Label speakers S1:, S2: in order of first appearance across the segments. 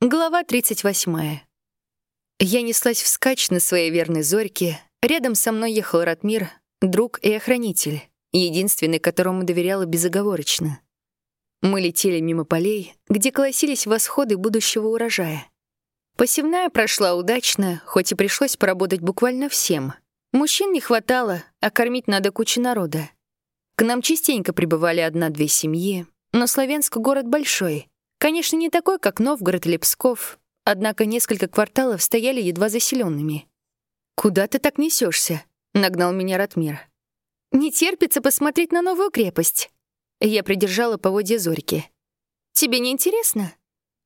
S1: Глава 38. Я неслась вскачь на своей верной зорьке. Рядом со мной ехал Ратмир, друг и охранитель, единственный, которому доверяла безоговорочно. Мы летели мимо полей, где колосились восходы будущего урожая. Посевная прошла удачно, хоть и пришлось поработать буквально всем. Мужчин не хватало, а кормить надо кучу народа. К нам частенько прибывали одна-две семьи, но Славянск — город большой — Конечно, не такой, как Новгород или Псков, однако несколько кварталов стояли едва заселенными. «Куда ты так несешься? нагнал меня Ратмир. «Не терпится посмотреть на новую крепость». Я придержала поводья Зорьки. «Тебе не интересно?»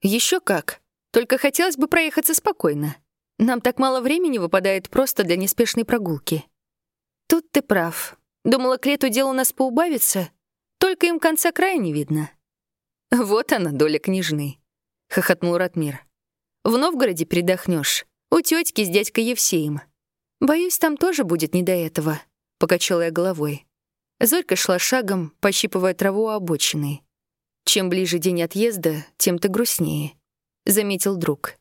S1: Еще как. Только хотелось бы проехаться спокойно. Нам так мало времени выпадает просто для неспешной прогулки». «Тут ты прав. Думала, к лету дело у нас поубавится, только им конца края не видно». «Вот она, доля княжны», — хохотнул Ратмир. «В Новгороде передохнешь. У тетки с дядькой Евсеем. Боюсь, там тоже будет не до этого», — покачала я головой. Зорька шла шагом, пощипывая траву у обочины. «Чем ближе день отъезда, тем ты грустнее», — заметил друг.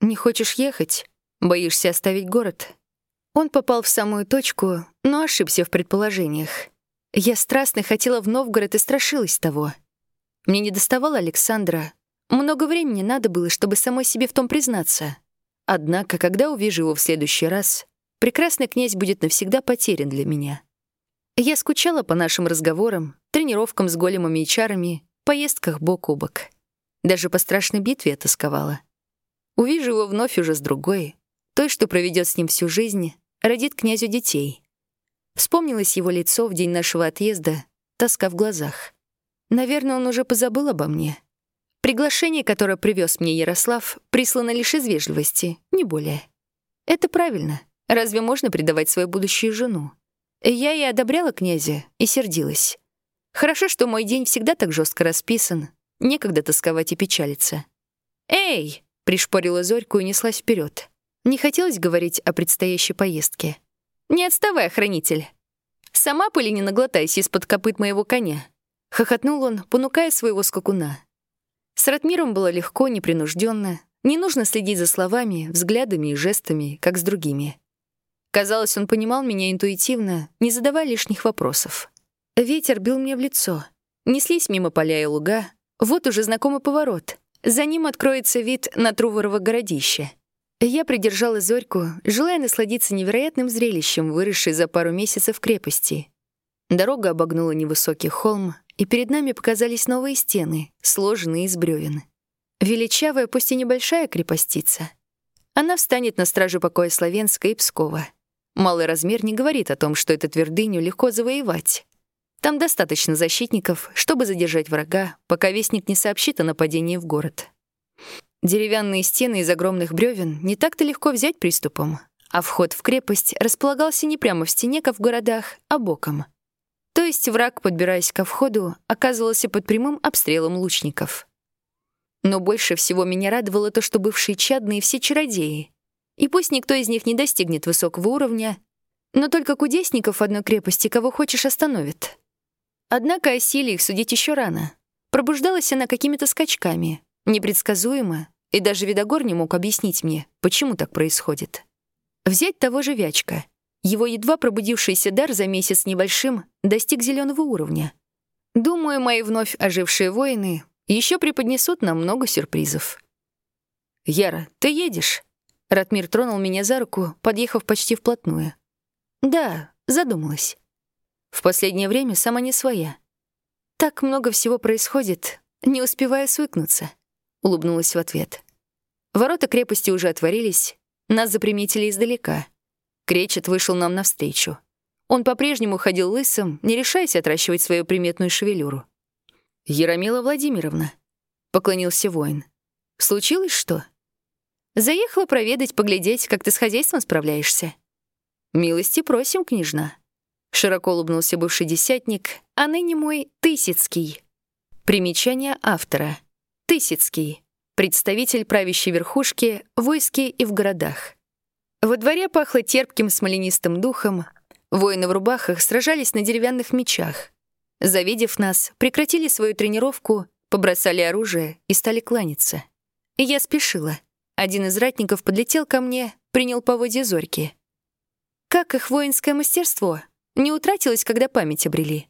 S1: «Не хочешь ехать? Боишься оставить город?» Он попал в самую точку, но ошибся в предположениях. Я страстно хотела в Новгород и страшилась того — мне не доставало Александра. Много времени надо было, чтобы самой себе в том признаться. Однако, когда увижу его в следующий раз, прекрасный князь будет навсегда потерян для меня. Я скучала по нашим разговорам, тренировкам с големами и чарами, поездках бок о бок. Даже по страшной битве я тосковала. Увижу его вновь уже с другой, той, что проведет с ним всю жизнь, родит князю детей. Вспомнилось его лицо в день нашего отъезда, тоска в глазах. Наверное, он уже позабыл обо мне. Приглашение, которое привез мне Ярослав, прислано лишь из вежливости, не более. Это правильно. Разве можно предавать свою будущую жену? Я и одобряла князя, и сердилась. Хорошо, что мой день всегда так жестко расписан. Некогда тосковать и печалиться. «Эй!» — пришпорила Зорьку и неслась вперед. Не хотелось говорить о предстоящей поездке. «Не отставай, охранитель. Сама пыли не наглотайся из-под копыт моего коня. Хохотнул он, понукая своего скакуна. С Ратмиром было легко, непринужденно. Не нужно следить за словами, взглядами и жестами, как с другими. Казалось, он понимал меня интуитивно, не задавая лишних вопросов. Ветер бил мне в лицо. Неслись мимо поля и луга. Вот уже знакомый поворот. За ним откроется вид на Труворово городище. Я придержала Зорьку, желая насладиться невероятным зрелищем, выросшей за пару месяцев крепости. Дорога обогнула невысокий холм, и перед нами показались новые стены, сложенные из бревен. Величавая, пусть и небольшая крепостица. Она встанет на страже покоя Славенска и Пскова. Малый размер не говорит о том, что эту твердыню легко завоевать. Там достаточно защитников, чтобы задержать врага, пока вестник не сообщит о нападении в город. Деревянные стены из огромных бревен не так-то легко взять приступом, а вход в крепость располагался не прямо в стене, как в городах, а боком — то есть враг, подбираясь ко входу, оказывался под прямым обстрелом лучников. Но больше всего меня радовало то, что бывшие чадные все чародеи. И пусть никто из них не достигнет высокого уровня, но только кудесников одной крепости кого хочешь остановит. Однако о силе их судить еще рано. Пробуждалась она какими-то скачками, непредсказуемо, и даже Видогор не мог объяснить мне, почему так происходит. Взять того же Вячка — его едва пробудившийся дар за месяц небольшим достиг зеленого уровня. Думаю, мои вновь ожившие воины еще преподнесут нам много сюрпризов. «Яра, ты едешь?» Ратмир тронул меня за руку, подъехав почти вплотную. «Да», — задумалась. В последнее время сама не своя. Так много всего происходит, не успевая свыкнуться, — улыбнулась в ответ. Ворота крепости уже отворились, нас заприметили издалека — Кречет вышел нам навстречу. Он по-прежнему ходил лысым, не решаясь отращивать свою приметную шевелюру. «Яромила Владимировна», — поклонился воин. «Случилось что?» «Заехала проведать, поглядеть, как ты с хозяйством справляешься». «Милости просим, княжна», — широко улыбнулся бывший десятник, а ныне мой Тысяцкий. Примечание автора. Тысяцкий. Представитель правящей верхушки в войске и в городах. Во дворе пахло терпким смоленистым духом. Воины в рубахах сражались на деревянных мечах. Завидев нас, прекратили свою тренировку, побросали оружие и стали кланяться. я спешила. Один из ратников подлетел ко мне, принял поводья зорьки. Как их воинское мастерство? Не утратилось, когда память обрели?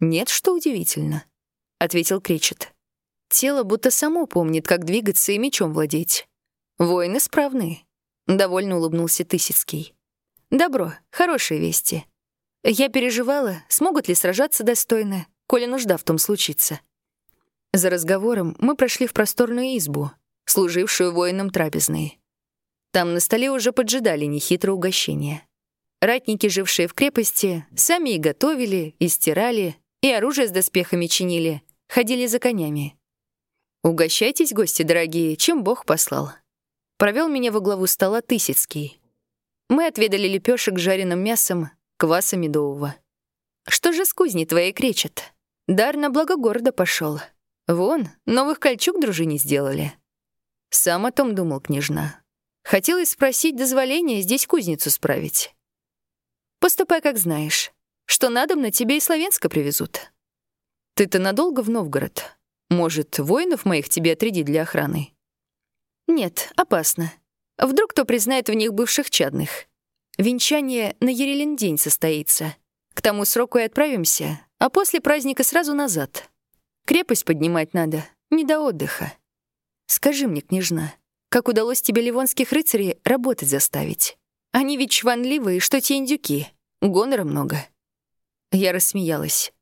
S1: Нет, что удивительно, — ответил Кречет. Тело будто само помнит, как двигаться и мечом владеть. Воины справны. Довольно улыбнулся Тысяцкий. Добро, хорошие вести. Я переживала, смогут ли сражаться достойно, коли нужда в том случится. За разговором мы прошли в просторную избу, служившую воинам трапезной. Там на столе уже поджидали нехитрое угощение. Ратники, жившие в крепости, сами и готовили, и стирали, и оружие с доспехами чинили, ходили за конями. «Угощайтесь, гости дорогие, чем Бог послал». Провел меня во главу стола Тысяцкий. Мы отведали лепешек с жареным мясом, кваса медового. Что же с кузней твоей кречет? Дар на благо города пошел. Вон, новых кольчуг дружине сделали. Сам о том думал княжна. Хотелось спросить дозволения здесь кузницу справить. Поступай, как знаешь. Что надо, на тебе и Славянска привезут. Ты-то надолго в Новгород? Может, воинов моих тебе отрядить для охраны? Нет, опасно. Вдруг кто признает в них бывших чадных. Венчание на Ерелин день состоится. К тому сроку и отправимся, а после праздника сразу назад. Крепость поднимать надо, не до отдыха. Скажи мне, княжна, как удалось тебе ливонских рыцарей работать заставить? Они ведь чванливые, что те индюки. Гонора много. Я рассмеялась.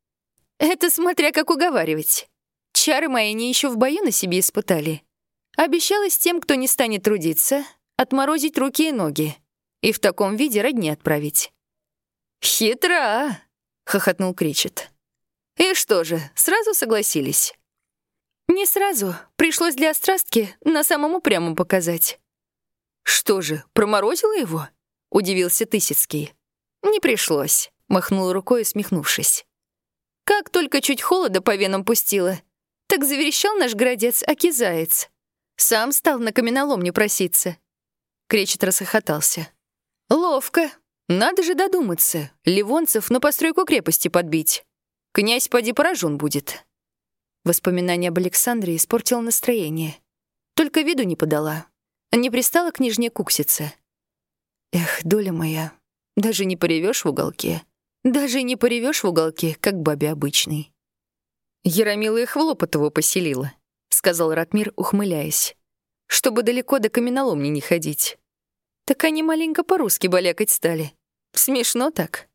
S1: Это смотря как уговаривать. Чары мои не еще в бою на себе испытали. Обещалась тем, кто не станет трудиться, отморозить руки и ноги и в таком виде родни отправить. «Хитра!» — хохотнул Кричет. «И что же, сразу согласились?» «Не сразу. Пришлось для острастки на самом упрямом показать». «Что же, проморозила его?» — удивился Тысяцкий. «Не пришлось», — махнул рукой, смехнувшись. «Как только чуть холода по венам пустила, так заверещал наш городец Акизаец. Сам стал на каменоломню проситься». Кречет расхохотался. Ловко. Надо же додуматься. Ливонцев на постройку крепости подбить. Князь поди поражен будет. Воспоминание об Александре испортило настроение. Только виду не подала. Не пристала княжне кукситься. Эх, доля моя, даже не поревешь в уголке. Даже не поревешь в уголке, как бабе обычный. Яромила их в Лопотово поселила, сказал Ратмир, ухмыляясь. Чтобы далеко до каменоломни не ходить. Так они маленько по-русски балякать стали. Смешно так.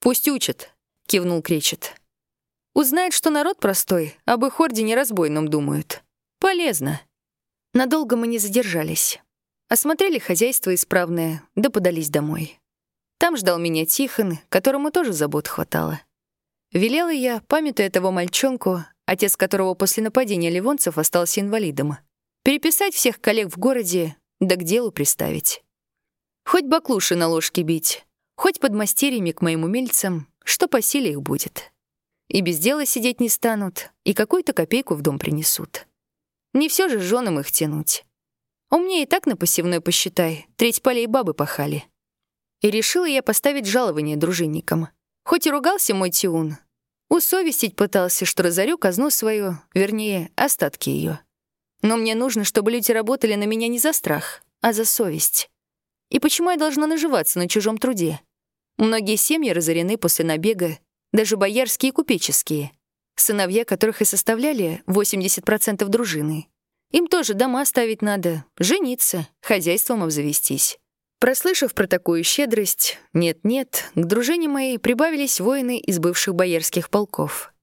S1: «Пусть учат», — кивнул Кречет. «Узнает, что народ простой, об их ордене разбойном думают. Полезно». Надолго мы не задержались. Осмотрели хозяйство исправное, да подались домой. Там ждал меня Тихон, которому тоже забот хватало. Велела я, памятуя того мальчонку, отец которого после нападения ливонцев остался инвалидом, переписать всех коллег в городе, да к делу приставить. Хоть баклуши на ложке бить, хоть под мастерьями к моим умельцам, что по силе их будет. И без дела сидеть не станут, и какую-то копейку в дом принесут. Не все же женам их тянуть. У меня и так на посевной посчитай, треть полей бабы пахали. И решила я поставить жалование дружинникам. Хоть и ругался мой Тиун, усовестить пытался, что разорю казну свою, вернее, остатки ее. Но мне нужно, чтобы люди работали на меня не за страх, а за совесть. И почему я должна наживаться на чужом труде? Многие семьи разорены после набега, даже боярские и купеческие, сыновья которых и составляли 80% дружины. Им тоже дома ставить надо, жениться, хозяйством обзавестись. Прослышав про такую щедрость, нет-нет, к дружине моей прибавились воины из бывших боярских полков.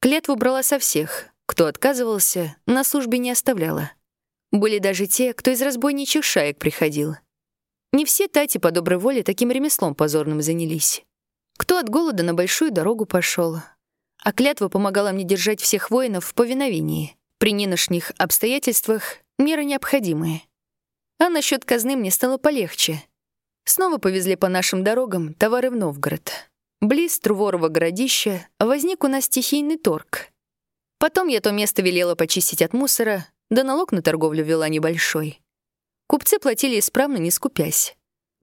S1: Клетву брала со всех, кто отказывался, на службе не оставляла. Были даже те, кто из разбойничьих шаек приходил — не все тати по доброй воле таким ремеслом позорным занялись. Кто от голода на большую дорогу пошел, а клятва помогала мне держать всех воинов в повиновении. При нынешних обстоятельствах меры необходимые. А насчет казны мне стало полегче. Снова повезли по нашим дорогам товары в Новгород. Близ Труворова городища возник у нас стихийный торг. Потом я то место велела почистить от мусора, да налог на торговлю вела небольшой. Купцы платили исправно, не скупясь.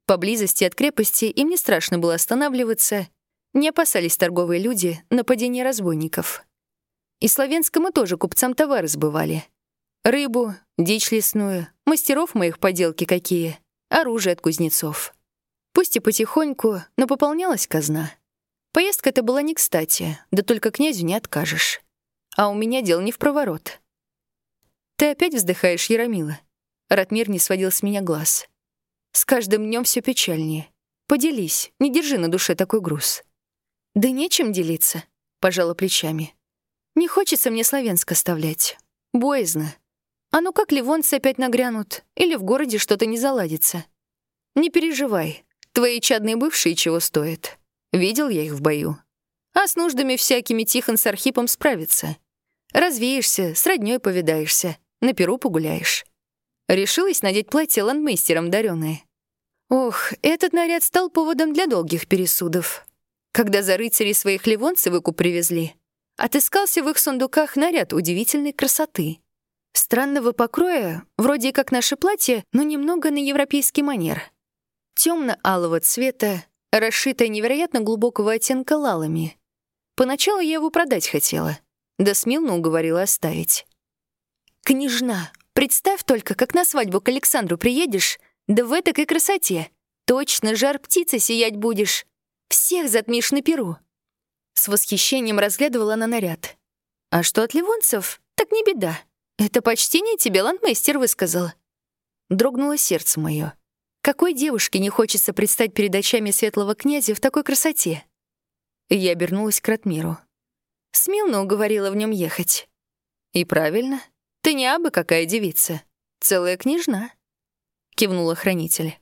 S1: Поблизости от крепости им не страшно было останавливаться, не опасались торговые люди нападения разбойников. И славянскому тоже купцам товары сбывали. Рыбу, дичь лесную, мастеров моих поделки какие, оружие от кузнецов. Пусть и потихоньку, но пополнялась казна. Поездка-то была не кстати, да только князю не откажешь. А у меня дел не в проворот. Ты опять вздыхаешь, Яромила? Ратмир не сводил с меня глаз. С каждым днем все печальнее. Поделись, не держи на душе такой груз. Да нечем делиться, пожала плечами. Не хочется мне Славянск оставлять. Боязно. А ну как ливонцы опять нагрянут? Или в городе что-то не заладится? Не переживай. Твои чадные бывшие чего стоят. Видел я их в бою. А с нуждами всякими Тихон с Архипом справится. Развеешься, с роднёй повидаешься, на перу погуляешь. Решилась надеть платье ландмейстером дарёное. Ох, этот наряд стал поводом для долгих пересудов. Когда за рыцарей своих ливонцы выкуп привезли, отыскался в их сундуках наряд удивительной красоты. Странного покроя, вроде как наше платье, но немного на европейский манер. Темно-алого цвета, расшитое невероятно глубокого оттенка лалами. Поначалу я его продать хотела, да смелно уговорила оставить. «Княжна, представь только, как на свадьбу к Александру приедешь, да в этой красоте. Точно жар птицы сиять будешь. Всех затмишь на перу». С восхищением разглядывала на наряд. «А что от ливонцев? Так не беда. Это почти не тебе ландмейстер высказал». Дрогнуло сердце мое. Какой девушке не хочется предстать перед очами светлого князя в такой красоте? Я обернулась к Ратмиру. Смелно уговорила в нем ехать. И правильно. Ты не абы какая девица. Целая княжна. Кивнула хранитель.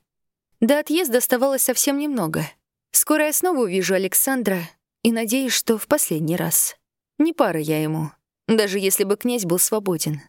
S1: До отъезда оставалось совсем немного. Скоро я снова увижу Александра и надеюсь, что в последний раз. Не пара я ему, даже если бы князь был свободен.